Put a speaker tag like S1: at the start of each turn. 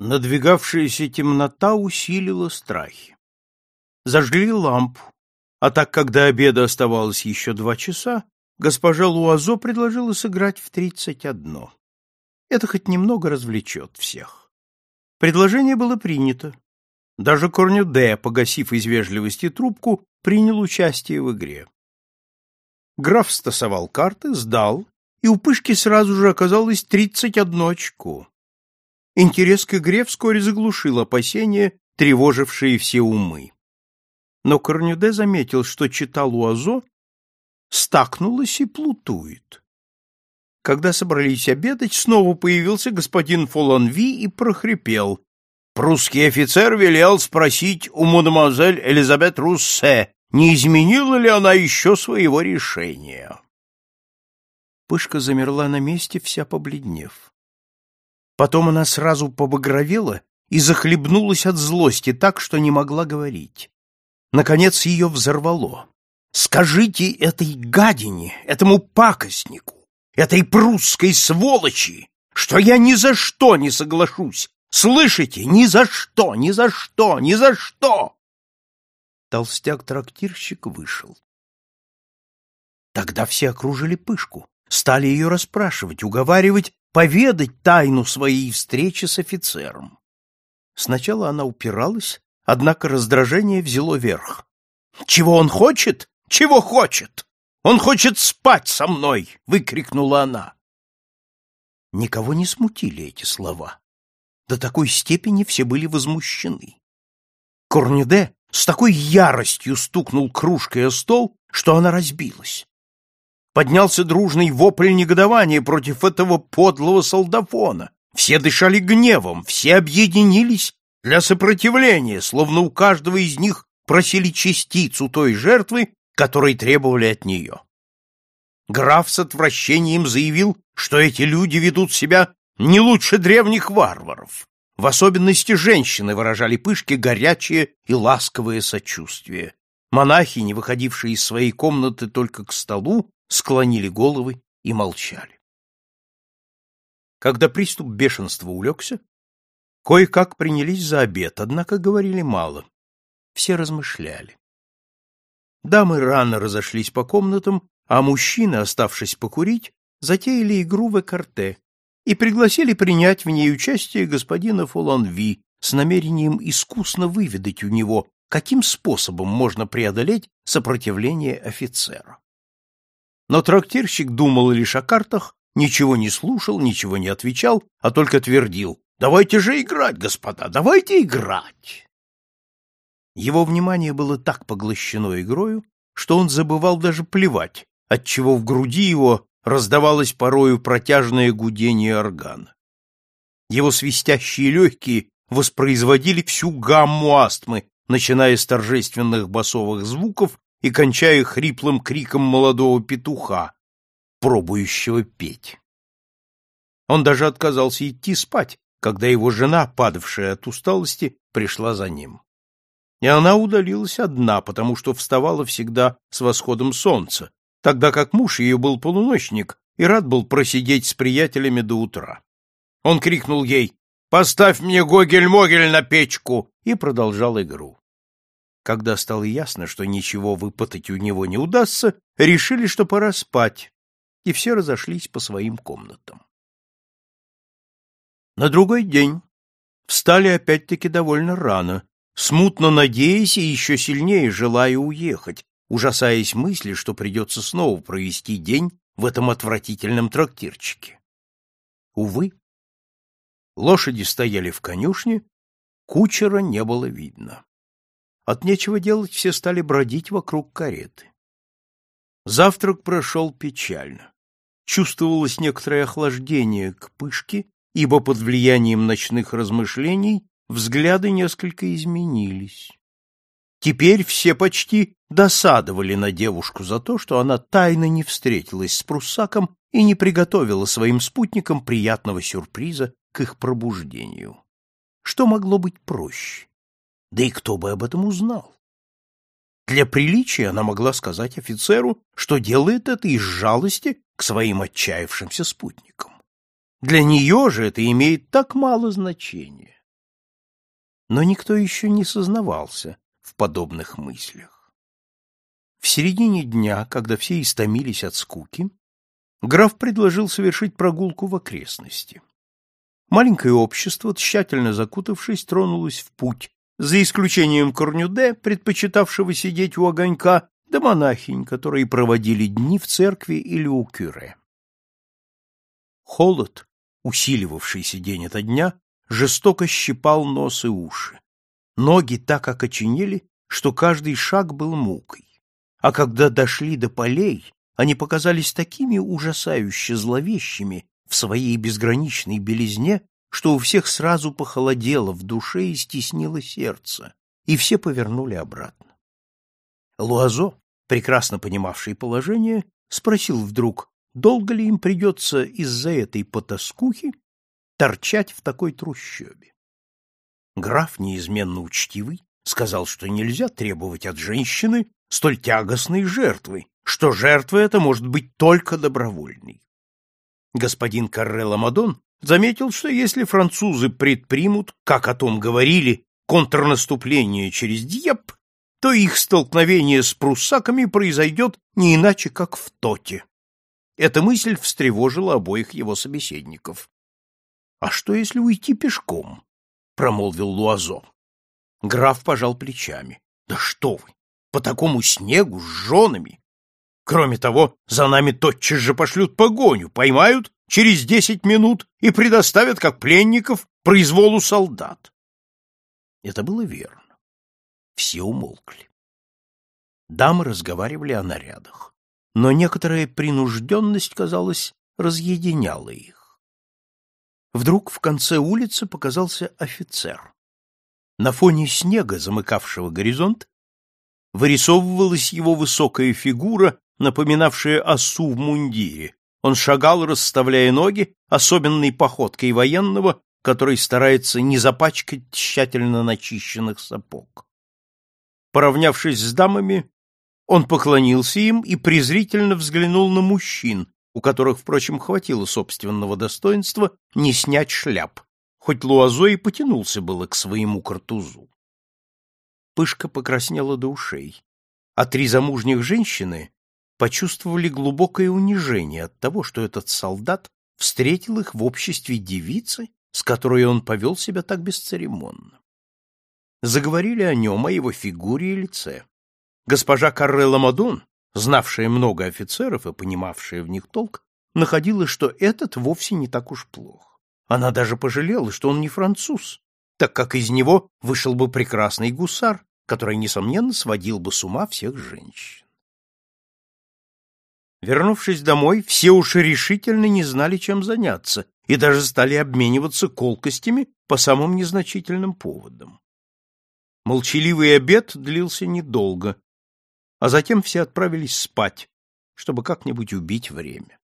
S1: Надвигавшаяся темнота усилила страхи. Зажгли лампу, а так как до обеда оставалось еще два часа, госпожа Луазо предложила сыграть в тридцать одно. Это хоть немного развлечет всех. Предложение было принято. Даже Корнюде, погасив из вежливости трубку, принял участие в игре. Граф стасовал карты, сдал, и у Пышки сразу же оказалось тридцать одно очко. Интерес к игре вскоре заглушил опасения, тревожившие все умы. Но Корнюде заметил, что читал Луазо стакнулась и плутует. Когда собрались обедать, снова появился господин Фоланви и прохрипел. Прусский офицер велел спросить у мадемуазель Элизабет Руссе, не изменила ли она еще своего решения. Пышка замерла на месте, вся побледнев. Потом она сразу побагровела и захлебнулась от злости так, что не могла говорить. Наконец ее взорвало. «Скажите этой гадине, этому пакостнику, этой прусской сволочи, что я ни за что не соглашусь! Слышите? Ни за что, ни за что, ни за что!» Толстяк-трактирщик вышел. Тогда все окружили Пышку, стали ее расспрашивать, уговаривать поведать тайну своей встречи с офицером. Сначала она упиралась, однако раздражение взяло верх. «Чего он хочет? Чего хочет? Он хочет спать со мной!» — выкрикнула она. Никого не смутили эти слова. До такой степени все были возмущены. Корнюде с такой яростью стукнул кружкой о стол, что она разбилась поднялся дружный вопль негодования против этого подлого солдафона. Все дышали гневом, все объединились для сопротивления, словно у каждого из них просили частицу той жертвы, которой требовали от нее. Граф с отвращением заявил, что эти люди ведут себя не лучше древних варваров. В особенности женщины выражали пышки горячее и ласковое сочувствие. Монахи, не выходившие из своей комнаты только к столу, склонили головы и молчали. Когда приступ бешенства улегся, кое-как принялись за обед, однако говорили мало. Все размышляли. Дамы рано разошлись по комнатам, а мужчины, оставшись покурить, затеяли игру в экарте и пригласили принять в ней участие господина Фоланви с намерением искусно выведать у него, каким способом можно преодолеть сопротивление офицера. Но трактирщик думал лишь о картах, ничего не слушал, ничего не отвечал, а только твердил «Давайте же играть, господа, давайте играть!» Его внимание было так поглощено игрою, что он забывал даже плевать, отчего в груди его раздавалось порою протяжное гудение органа. Его свистящие легкие воспроизводили всю гамму астмы, начиная с торжественных басовых звуков и кончая хриплым криком молодого петуха, пробующего петь. Он даже отказался идти спать, когда его жена, падавшая от усталости, пришла за ним. И она удалилась одна, потому что вставала всегда с восходом солнца, тогда как муж ее был полуночник и рад был просидеть с приятелями до утра. Он крикнул ей «Поставь мне Гогель-Могель на печку!» и продолжал игру. Когда стало ясно, что ничего выпытать у него не удастся, решили, что пора спать, и все разошлись по своим комнатам. На другой день встали опять-таки довольно рано, смутно надеясь и еще сильнее желая уехать, ужасаясь мысли, что придется снова провести день в этом отвратительном трактирчике. Увы, лошади стояли в конюшне, кучера не было видно. От нечего делать все стали бродить вокруг кареты. Завтрак прошел печально. Чувствовалось некоторое охлаждение к пышке, ибо под влиянием ночных размышлений взгляды несколько изменились. Теперь все почти досадовали на девушку за то, что она тайно не встретилась с пруссаком и не приготовила своим спутникам приятного сюрприза их пробуждению. Что могло быть проще? Да и кто бы об этом узнал? Для приличия она могла сказать офицеру, что делает это из жалости к своим отчаявшимся спутникам. Для нее же это имеет так мало значения. Но никто еще не сознавался в подобных мыслях. В середине дня, когда все истомились от скуки, граф предложил совершить прогулку в окрестности. Маленькое общество, тщательно закутавшись, тронулось в путь, за исключением Корнюде, предпочитавшего сидеть у огонька, да монахинь, которые проводили дни в церкви или у кюре. Холод, усиливавшийся день ото дня, жестоко щипал нос и уши. Ноги так окоченели, что каждый шаг был мукой. А когда дошли до полей, они показались такими ужасающе зловещими в своей безграничной белизне, что у всех сразу похолодело в душе и стеснило сердце, и все повернули обратно. Луазо, прекрасно понимавший положение, спросил вдруг, долго ли им придется из-за этой потаскухи торчать в такой трущобе. Граф, неизменно учтивый, сказал, что нельзя требовать от женщины столь тягостной жертвы, что жертва эта может быть только добровольной. Господин Каррелла Мадон заметил, что если французы предпримут, как о том говорили, контрнаступление через Дьеп, то их столкновение с пруссаками произойдет не иначе, как в Тоте. Эта мысль встревожила обоих его собеседников. — А что, если уйти пешком? — промолвил Луазо. Граф пожал плечами. — Да что вы! По такому снегу с женами! Кроме того, за нами тотчас же пошлют погоню, поймают через десять минут и предоставят как пленников произволу солдат. Это было верно. Все умолкли. Дамы разговаривали о нарядах но некоторая принужденность, казалось, разъединяла их. Вдруг в конце улицы показался офицер. На фоне снега, замыкавшего горизонт, вырисовывалась его высокая фигура, напоминавшая осу в мундире. Он шагал, расставляя ноги, особенной походкой военного, который старается не запачкать тщательно начищенных сапог. Поравнявшись с дамами, он поклонился им и презрительно взглянул на мужчин, у которых, впрочем, хватило собственного достоинства не снять шляп, хоть Луазо и потянулся было к своему картузу. Пышка покраснела до ушей, а три замужних женщины почувствовали глубокое унижение от того, что этот солдат встретил их в обществе девицы, с которой он повел себя так бесцеремонно. Заговорили о нем, о его фигуре и лице. Госпожа Каррелла Мадон, знавшая много офицеров и понимавшая в них толк, находила, что этот вовсе не так уж плох. Она даже пожалела, что он не француз, так как из него вышел бы прекрасный гусар, который, несомненно, сводил бы с ума всех женщин. Вернувшись домой, все уж решительно не знали, чем заняться, и даже стали обмениваться колкостями по самым незначительным поводам. Молчаливый обед длился недолго, а затем все отправились спать, чтобы как-нибудь убить время.